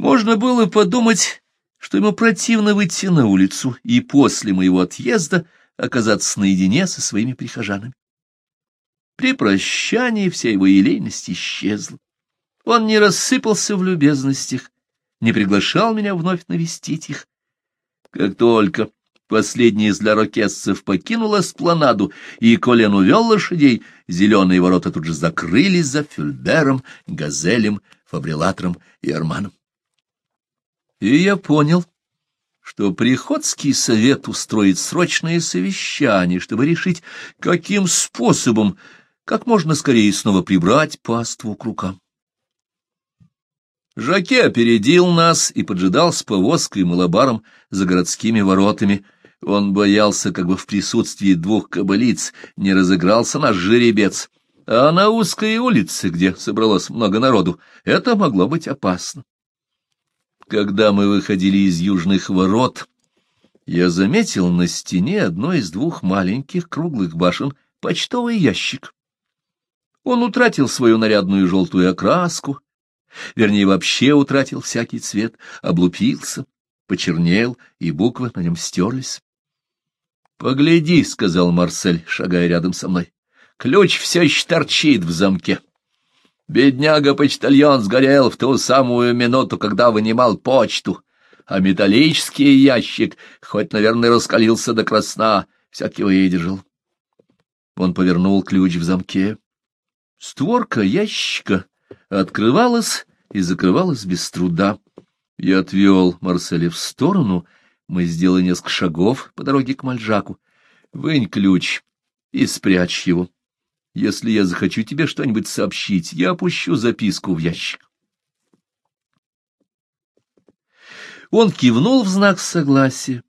Можно было подумать, что ему противно выйти на улицу и после моего отъезда оказаться наедине со своими прихожанами. При прощании вся его елейность исчезла. Он не рассыпался в любезностях, не приглашал меня вновь навестить их. Как только последний из ларокесцев покинул эспланаду, и Колен увел лошадей, зеленые ворота тут же закрылись за Фюльбером, Газелем, Фабрилатором и Арманом. И я понял, что Приходский совет устроит срочное совещание, чтобы решить, каким способом как можно скорее снова прибрать паству к рукам. Жаке опередил нас и поджидал с повозкой и малобаром за городскими воротами. Он боялся, как бы в присутствии двух кабалиц не разыгрался наш жеребец. А на узкой улице, где собралось много народу, это могло быть опасно. Когда мы выходили из южных ворот, я заметил на стене одной из двух маленьких круглых башен почтовый ящик. Он утратил свою нарядную желтую окраску, вернее, вообще утратил всякий цвет, облупился, почернел, и буквы на нем стерлись. — Погляди, — сказал Марсель, шагая рядом со мной, — ключ все еще торчит в замке. — Бедняга-почтальон сгорел в ту самую минуту, когда вынимал почту, а металлический ящик, хоть, наверное, раскалился до красна, все-таки выдержал. Он повернул ключ в замке. Створка ящика открывалась и закрывалась без труда. Я отвел Марселя в сторону, мы сделали несколько шагов по дороге к Мальжаку. Вынь ключ и спрячь его. Если я захочу тебе что-нибудь сообщить, я опущу записку в ящик. Он кивнул в знак согласия,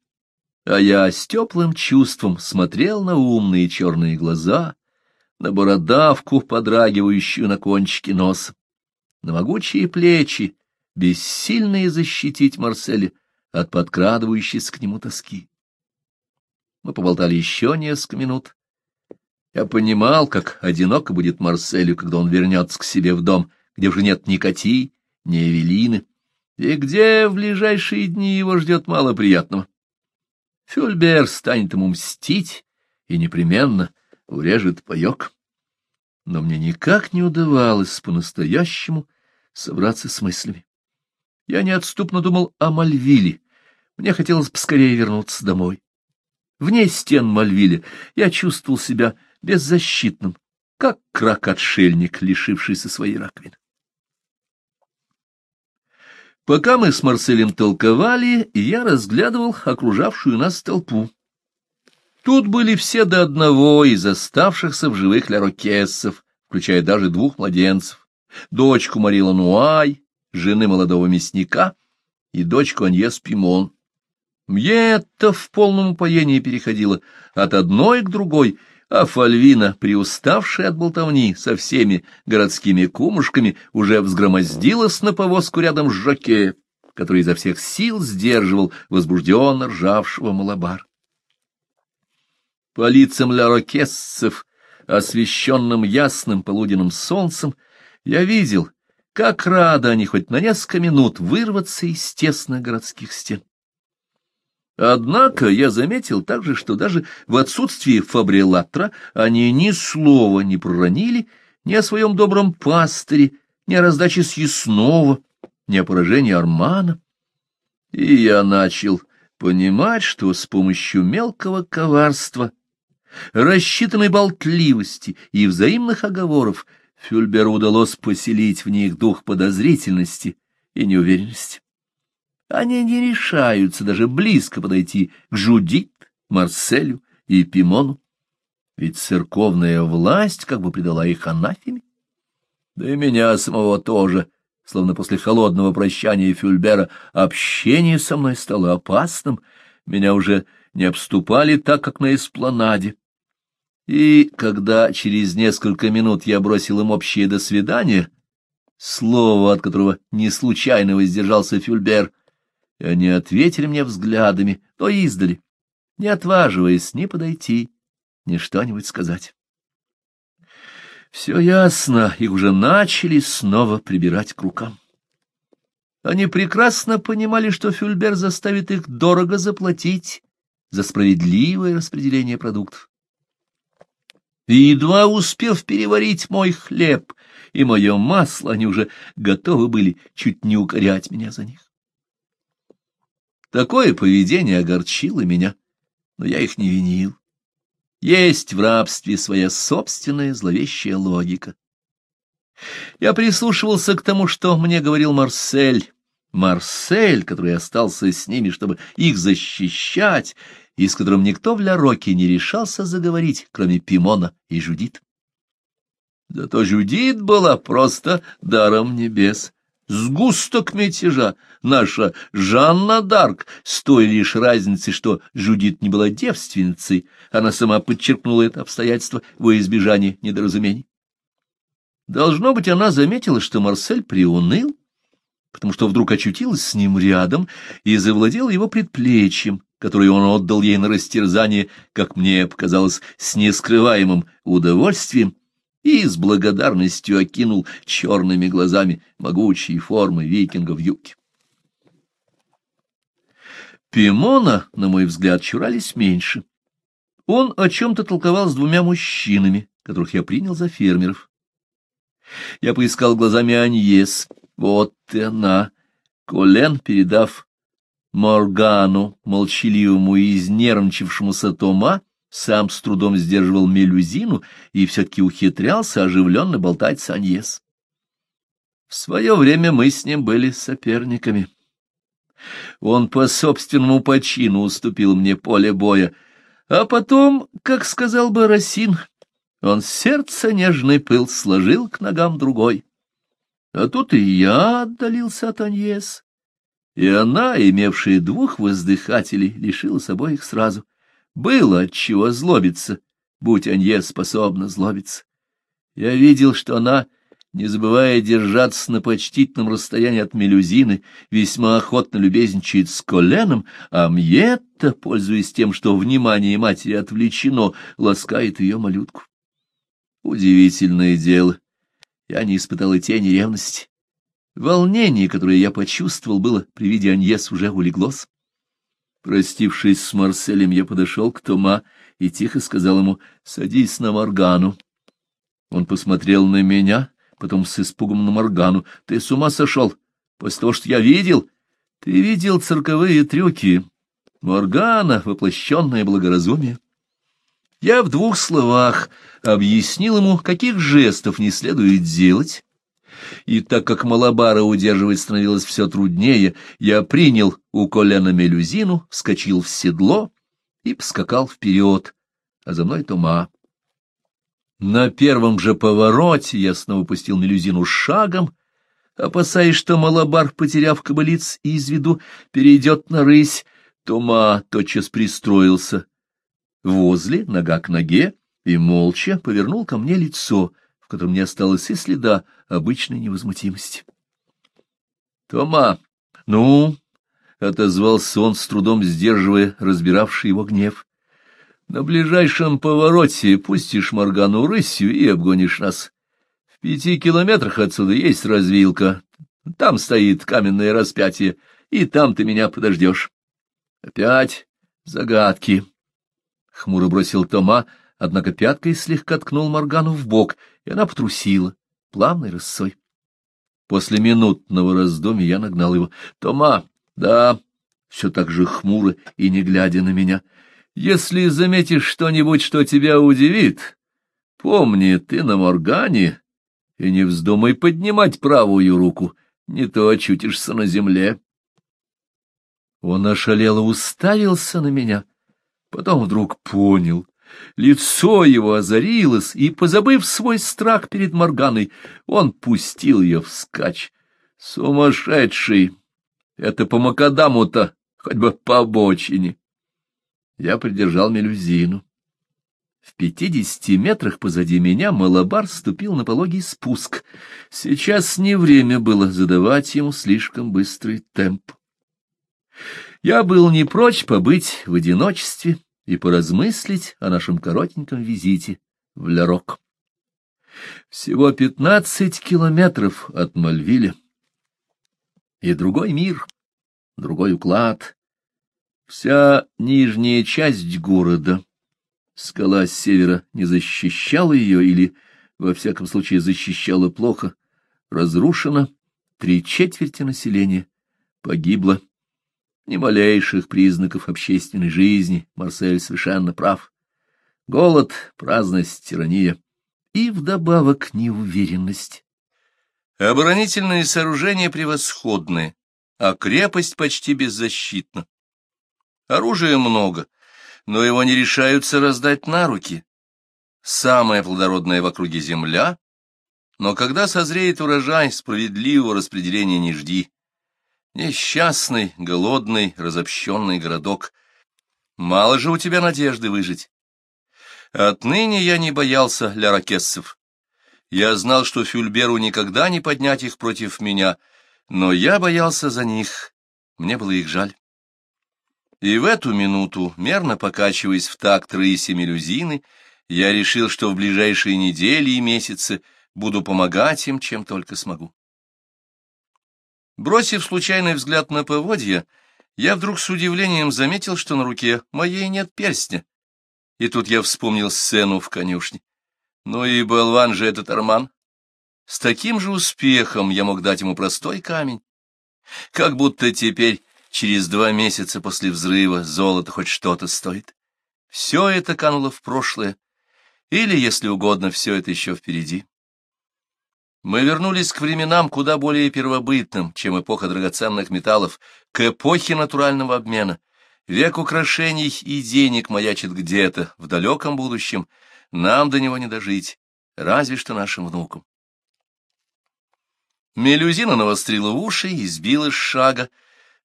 а я с теплым чувством смотрел на умные черные глаза, на бородавку, подрагивающую на кончике носа, на могучие плечи, бессильные защитить Марселя от подкрадывающейся к нему тоски. Мы поболтали еще несколько минут, я понимал, как одиноко будет Марселю, когда он вернется к себе в дом, где уже нет ни Кати, ни Эвелины, и где в ближайшие дни его ждет мало приятного. Фюльбер станет ему мстить и непременно урежет паек. Но мне никак не удавалось по-настоящему собраться с мыслями. Я неотступно думал о Мальвиле. Мне хотелось поскорее вернуться домой. Вне стен Мальвиля я чувствовал себя беззащитным, как крак-отшельник, лишившийся своей раковины. Пока мы с Марселем толковали, я разглядывал окружавшую нас толпу. Тут были все до одного из оставшихся в живых лярокессов, включая даже двух младенцев, дочку Марила Нуай, жены молодого мясника, и дочку Аньес Пимон. Мьетта в полном упоении переходила от одной к другой — а Фальвина, приуставшая от болтовни со всеми городскими кумушками, уже взгромоздилась на повозку рядом с Жаке, который изо всех сил сдерживал возбужденно ржавшего малобар. По лицам лярокесцев, освещенным ясным полуденным солнцем, я видел, как рады они хоть на несколько минут вырваться из тесных городских стен. Однако я заметил также, что даже в отсутствии фабрилатора они ни слова не проронили ни о своем добром пастыре, ни о раздаче съестного, ни о поражении Армана. И я начал понимать, что с помощью мелкого коварства, рассчитанной болтливости и взаимных оговоров Фюльберу удалось поселить в них дух подозрительности и неуверенности они не решаются даже близко подойти к Жудит, Марселю и Пимону, ведь церковная власть как бы предала их анафеме. Да и меня самого тоже, словно после холодного прощания Фюльбера, общение со мной стало опасным, меня уже не обступали так, как на эспланаде. И когда через несколько минут я бросил им общее «до свидания», слово, от которого не случайно воздержался Фюльбер, и они ответили мне взглядами, то издали, не отваживаясь ни подойти, ни что-нибудь сказать. Все ясно, их уже начали снова прибирать к рукам. Они прекрасно понимали, что Фюльбер заставит их дорого заплатить за справедливое распределение продуктов. И едва успев переварить мой хлеб и мое масло, они уже готовы были чуть не укорять меня за них. Такое поведение огорчило меня, но я их не винил. Есть в рабстве своя собственная зловещая логика. Я прислушивался к тому, что мне говорил Марсель. Марсель, который остался с ними, чтобы их защищать, и с которым никто в Ля-Роке не решался заговорить, кроме Пимона и Жудит. Зато Жудит была просто даром небес сгусток мятежа, наша Жанна Дарк, с той лишь разницей, что Жудит не была девственницей, она сама подчеркнула это обстоятельство во избежание недоразумений. Должно быть, она заметила, что Марсель приуныл, потому что вдруг очутилась с ним рядом и завладела его предплечьем, которое он отдал ей на растерзание, как мне показалось, с нескрываемым удовольствием, и с благодарностью окинул черными глазами могучие формы викинга в юбке. Пимона, на мой взгляд, чурались меньше. Он о чем-то толковал с двумя мужчинами, которых я принял за фермеров. Я поискал глазами Аньес. Вот и она. Колен, передав Моргану, молчаливому и изнервничавшемуся Тома, сам с трудом сдерживал мелюзину и все-таки ухитрялся оживленно болтать с Аньес. В свое время мы с ним были соперниками. Он по собственному почину уступил мне поле боя, а потом, как сказал бы Росин, он сердце нежный пыл сложил к ногам другой. А тут и я отдалился от Аньес, и она, имевшая двух воздыхателей, лишила лишилась обоих сразу. Было от чего злобиться, будь Анье способна злобиться. Я видел, что она, не забывая держаться на почтительном расстоянии от мелюзины, весьма охотно любезничает с коленом, а Мьетта, пользуясь тем, что внимание матери отвлечено, ласкает ее малютку. Удивительное дело. Я не испытал и тени ревности. Волнение, которое я почувствовал, было при виде Аньес уже улеглось. Простившись с Марселем, я подошел к Тома и тихо сказал ему «Садись на Моргану». Он посмотрел на меня, потом с испугом на Моргану. «Ты с ума сошел? После того, что я видел?» «Ты видел цирковые трюки. Моргана — воплощенное благоразумие». Я в двух словах объяснил ему, каких жестов не следует делать, и так как малобара удерживать становилось все труднее, я принял у колена мелюзину, вскочил в седло и поскакал вперед, а за мной тума. На первом же повороте я снова пустил мелюзину шагом, опасаясь, что малобар, потеряв кобылиц из виду, перейдет на рысь. Тума тотчас пристроился возле, нога к ноге, и молча повернул ко мне лицо — котором не осталось и следа обычной невозмутимости. «Тома, ну?» — отозвался он, с трудом сдерживая разбиравший его гнев. «На ближайшем повороте пустишь Моргану рысью и обгонишь нас. В пяти километрах отсюда есть развилка. Там стоит каменное распятие, и там ты меня подождешь». «Опять загадки!» — хмуро бросил Тома, однако пяткой слегка ткнул Моргану в бок — и она потрусила, плавной рысой. После минутного раздумья я нагнал его. — Тома, да, все так же хмуро и не глядя на меня. Если заметишь что-нибудь, что тебя удивит, помни, ты на Моргане, и не вздумай поднимать правую руку, не то очутишься на земле. Он ошалело уставился на меня, потом вдруг понял, Лицо его озарилось, и, позабыв свой страх перед Морганой, он пустил ее вскачь. Сумасшедший! Это по Макадаму-то, хоть бы по обочине. Я придержал мелюзину. В пятидесяти метрах позади меня малобар ступил на пологий спуск. Сейчас не время было задавать ему слишком быстрый темп. Я был не прочь побыть в одиночестве, и поразмыслить о нашем коротеньком визите в Лярок. Всего пятнадцать километров от Мальвиля. И другой мир, другой уклад. Вся нижняя часть города, скала с севера, не защищала ее или, во всяком случае, защищала плохо, разрушена, три четверти населения погибло ни малейших признаков общественной жизни, Марсель совершенно прав. Голод, праздность, тирания и вдобавок неуверенность. Оборонительные сооружения превосходные, а крепость почти беззащитна. Оружия много, но его не решаются раздать на руки. Самая плодородная в округе земля, но когда созреет урожай, справедливого распределения не жди. Несчастный, голодный, разобщенный городок. Мало же у тебя надежды выжить. Отныне я не боялся ляракесцев. Я знал, что Фюльберу никогда не поднять их против меня, но я боялся за них. Мне было их жаль. И в эту минуту, мерно покачиваясь в такт рыси мелюзины, я решил, что в ближайшие недели и месяцы буду помогать им, чем только смогу. Бросив случайный взгляд на поводья, я вдруг с удивлением заметил, что на руке моей нет перстня. И тут я вспомнил сцену в конюшне. Ну и болван же этот Арман. С таким же успехом я мог дать ему простой камень. Как будто теперь, через два месяца после взрыва, золото хоть что-то стоит. Все это кануло в прошлое, или, если угодно, все это еще впереди. Мы вернулись к временам куда более первобытным, чем эпоха драгоценных металлов, к эпохе натурального обмена. Век украшений и денег маячит где-то, в далеком будущем. Нам до него не дожить, разве что нашим внукам. Мелюзина навострила уши и сбила с шага.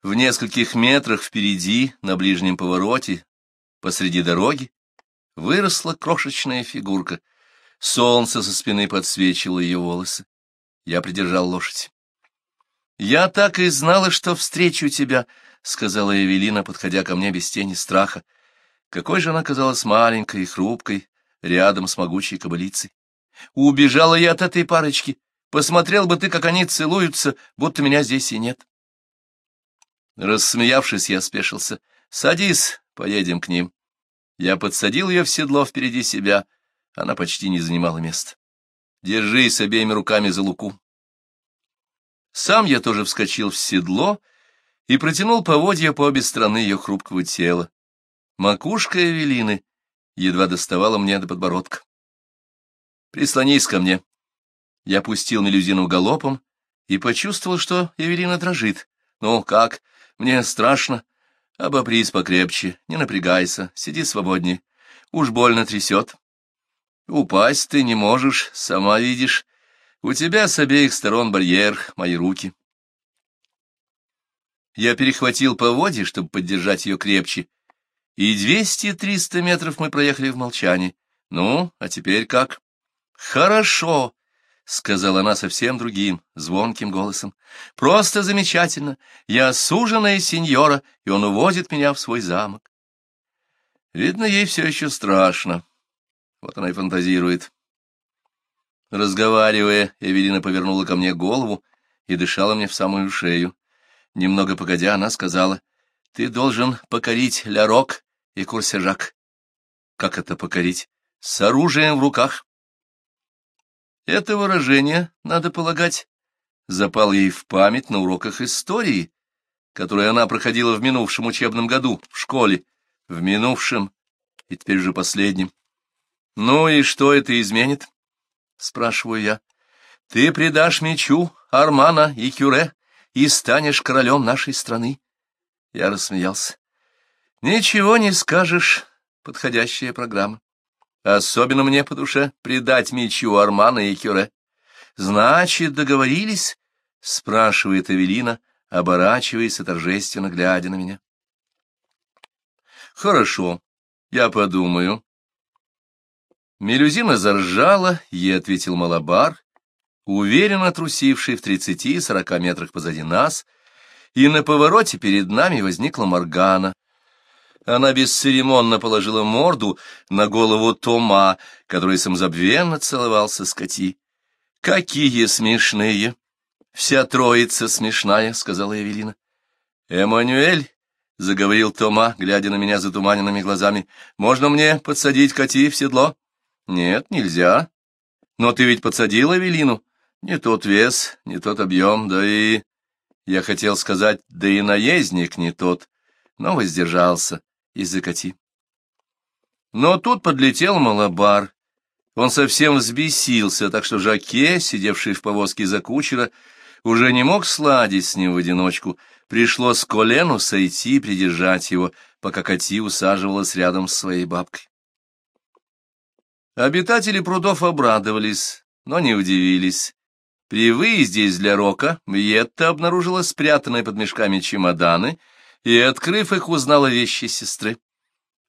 В нескольких метрах впереди, на ближнем повороте, посреди дороги, выросла крошечная фигурка — Солнце со спины подсвечило ее волосы. Я придержал лошадь. «Я так и знала, что встречу тебя», — сказала Эвелина, подходя ко мне без тени страха. Какой же она казалась маленькой и хрупкой, рядом с могучей кобылицей. «Убежала я от этой парочки. Посмотрел бы ты, как они целуются, будто меня здесь и нет». Рассмеявшись, я спешился. «Садись, поедем к ним». Я подсадил ее в седло впереди себя — она почти не занимала места. Держись обеими руками за луку. Сам я тоже вскочил в седло и протянул поводья по обе стороны ее хрупкого тела. Макушка Эвелины едва доставала мне до подбородка. «Прислонись ко мне». Я пустил мелюзину галопом и почувствовал, что Эвелина дрожит. «Ну, как? Мне страшно. Обопрись покрепче, не напрягайся, сиди свободнее. Уж больно трясет». Упасть ты не можешь, сама видишь. У тебя с обеих сторон барьер, мои руки. Я перехватил поводье, чтобы поддержать ее крепче. И двести-триста метров мы проехали в молчании. Ну, а теперь как? Хорошо, — сказала она совсем другим, звонким голосом. — Просто замечательно! Я суженая сеньора, и он увозит меня в свой замок. Видно, ей все еще страшно. Вот она и фантазирует. Разговаривая, Эвелина повернула ко мне голову и дышала мне в самую шею. Немного погодя, она сказала, — Ты должен покорить Лярок и Курсежак. — Как это покорить? — С оружием в руках. Это выражение, надо полагать, запало ей в память на уроках истории, которые она проходила в минувшем учебном году в школе, в минувшем и теперь же последнем. «Ну и что это изменит?» — спрашиваю я. «Ты предашь мечу Армана и Кюре и станешь королем нашей страны». Я рассмеялся. «Ничего не скажешь, подходящая программа. Особенно мне по душе предать мечу Армана и Кюре». «Значит, договорились?» — спрашивает Эвелина, оборачиваясь и торжественно глядя на меня. «Хорошо, я подумаю», Мелюзина заржала, ей ответил малабар, уверенно трусивший в тридцати-сорока метрах позади нас, и на повороте перед нами возникла Моргана. Она бесцеремонно положила морду на голову Тома, который самозабвенно целовался с Кати. «Какие смешные!» «Вся троица смешная», — сказала Эвелина. «Эммануэль», — заговорил Тома, глядя на меня затуманенными глазами, — «можно мне подсадить Кати в седло?» Нет, нельзя. Но ты ведь подсадила Велину. Не тот вес, не тот объем, да и... Я хотел сказать, да и наездник не тот, но воздержался из закати. Но тут подлетел малобар. Он совсем взбесился, так что Жаке, сидевший в повозке за кучера, уже не мог сладить с ним в одиночку. Пришлось колену сойти и придержать его, пока Кати усаживалась рядом с своей бабкой. Обитатели прудов обрадовались, но не удивились. При выезде из для Рока Вьетта обнаружила спрятанные под мешками чемоданы и, открыв их, узнала вещи сестры.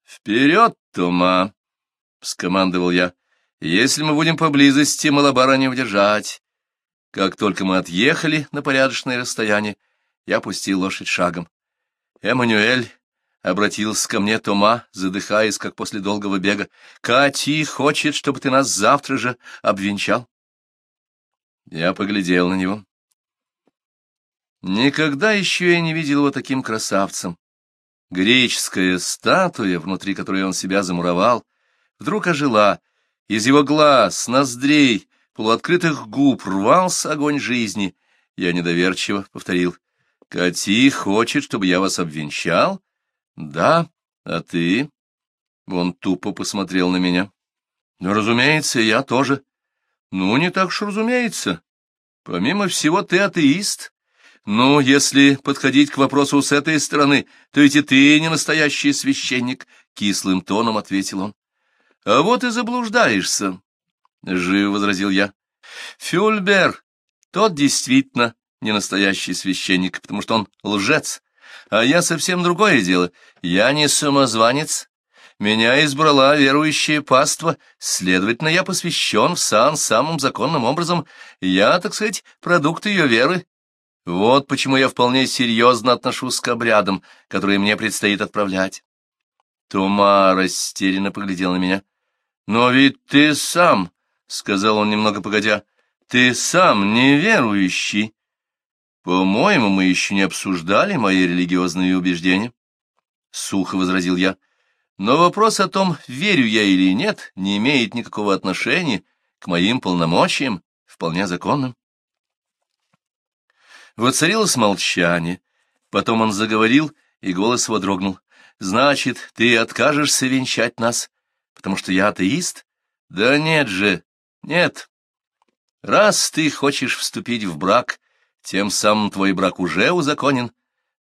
«Вперед, Тума, — скомандовал я. «Если мы будем поблизости, Малабара не удержать». Как только мы отъехали на порядочное расстояние, я пустил лошадь шагом. «Эммануэль, Обратился ко мне Тома, задыхаясь, как после долгого бега. «Кати хочет, чтобы ты нас завтра же обвенчал». Я поглядел на него. Никогда еще я не видел его таким красавцем. Греческая статуя, внутри которой он себя замуровал, вдруг ожила. Из его глаз, ноздрей, полуоткрытых губ рвался огонь жизни. Я недоверчиво повторил. «Кати хочет, чтобы я вас обвенчал?» Да, а ты? Он тупо посмотрел на меня. Ну, разумеется, я тоже. Ну, не так уж разумеется. Помимо всего, ты атеист. Ну, если подходить к вопросу с этой стороны, то ведь и ты не настоящий священник, — кислым тоном ответил он. А вот и заблуждаешься, — живо возразил я. Фюльбер, тот действительно не настоящий священник, потому что он лжец, а я совсем другое дело. Я не самозванец. Меня избрала верующая паства, следовательно, я посвящен в сан самым законным образом. Я, так сказать, продукт ее веры. Вот почему я вполне серьезно отношусь к обрядам, которые мне предстоит отправлять. Тома растерянно поглядел на меня. «Но ведь ты сам», — сказал он немного погодя, — «ты сам неверующий». «По-моему, мы еще не обсуждали мои религиозные убеждения», — сухо возразил я. «Но вопрос о том, верю я или нет, не имеет никакого отношения к моим полномочиям, вполне законным». Воцарилось молчание. Потом он заговорил, и голос его дрогнул. «Значит, ты откажешься венчать нас, потому что я атеист?» «Да нет же, нет. Раз ты хочешь вступить в брак, тем самым твой брак уже узаконен.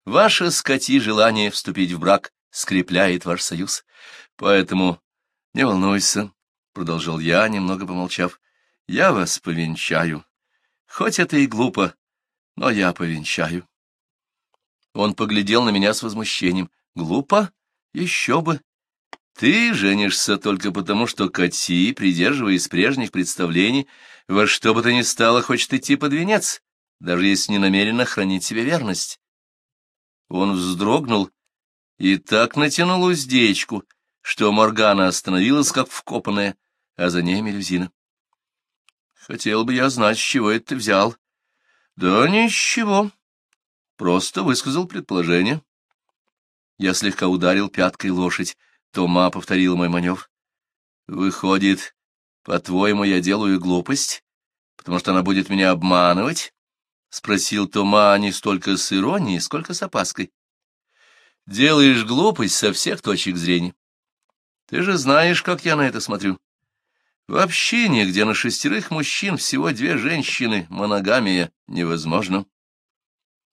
Ваше скоти желание вступить в брак скрепляет ваш союз. Поэтому не волнуйся, — продолжил я, немного помолчав. Я вас повенчаю. Хоть это и глупо, но я повенчаю. Он поглядел на меня с возмущением. Глупо? Еще бы. Ты женишься только потому, что Кати, придерживаясь прежних представлений, во что бы то ни стало, хочет идти под венец даже если не намерена хранить себе верность. Он вздрогнул и так натянул уздечку, что Моргана остановилась, как вкопанная, а за ней Мелюзина. «Хотел бы я знать, с чего это ты взял». «Да ничего», — просто высказал предположение. Я слегка ударил пяткой лошадь. Тома повторил мой маневр. «Выходит, по-твоему, я делаю глупость, потому что она будет меня обманывать?» — спросил Тома не столько с иронией, сколько с опаской. — Делаешь глупость со всех точек зрения. Ты же знаешь, как я на это смотрю. В общине, где на шестерых мужчин всего две женщины, моногамия невозможно.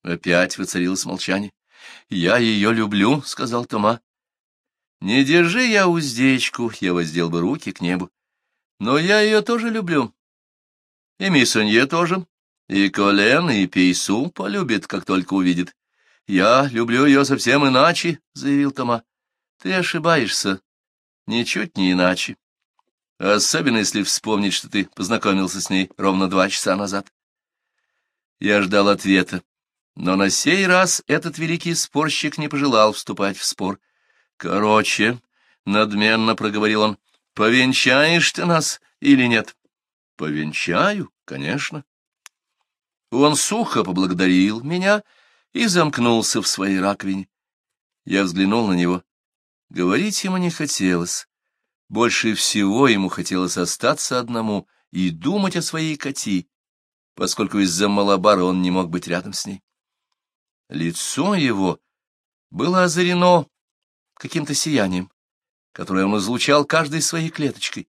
Опять воцарилось молчание. — Я ее люблю, — сказал Тома. — Не держи я уздечку, я воздел бы руки к небу. Но я ее тоже люблю. И миссонье тоже. И Колен, и Пейсу полюбит, как только увидит. Я люблю ее совсем иначе, — заявил Тома. Ты ошибаешься. Ничуть не иначе. Особенно, если вспомнить, что ты познакомился с ней ровно два часа назад. Я ждал ответа. Но на сей раз этот великий спорщик не пожелал вступать в спор. «Короче», — надменно проговорил он, — «повенчаешь ты нас или нет?» «Повенчаю, конечно». Он сухо поблагодарил меня и замкнулся в своей раковине. Я взглянул на него. Говорить ему не хотелось. Больше всего ему хотелось остаться одному и думать о своей коти, поскольку из-за малобара он не мог быть рядом с ней. Лицо его было озарено каким-то сиянием, которое он излучал каждой своей клеточкой.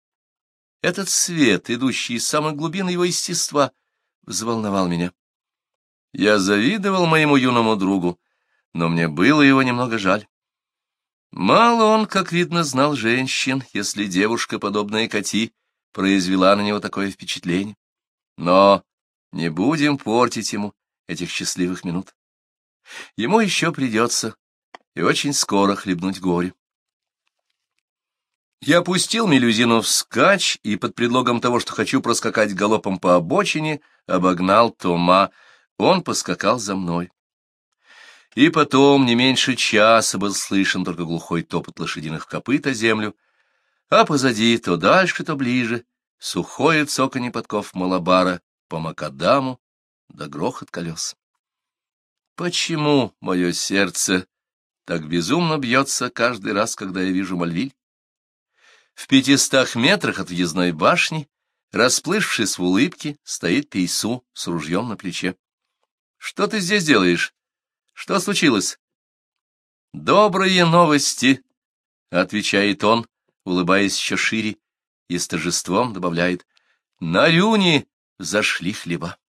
Этот свет, идущий из самой глубины его естества, — взволновал меня. Я завидовал моему юному другу, но мне было его немного жаль. Мало он, как видно, знал женщин, если девушка, подобная Кати, произвела на него такое впечатление. Но не будем портить ему этих счастливых минут. Ему еще придется и очень скоро хлебнуть горе. Я пустил Мелюзину вскачь и под предлогом того, что хочу проскакать галопом по обочине, обогнал Тома. Он поскакал за мной. И потом не меньше часа был слышен только глухой топот лошадиных копыт о землю, а позади то дальше, то ближе сухое цоканье подков малабара по макадаму да грохот колес. Почему мое сердце так безумно бьется каждый раз, когда я вижу Мальвиль? В пятистах метрах от въездной башни, расплывшись в улыбке, стоит Пейсу с ружьем на плече. «Что ты здесь делаешь? Что случилось?» «Добрые новости!» — отвечает он, улыбаясь еще шире, и с торжеством добавляет. «На Рюне зашли хлеба».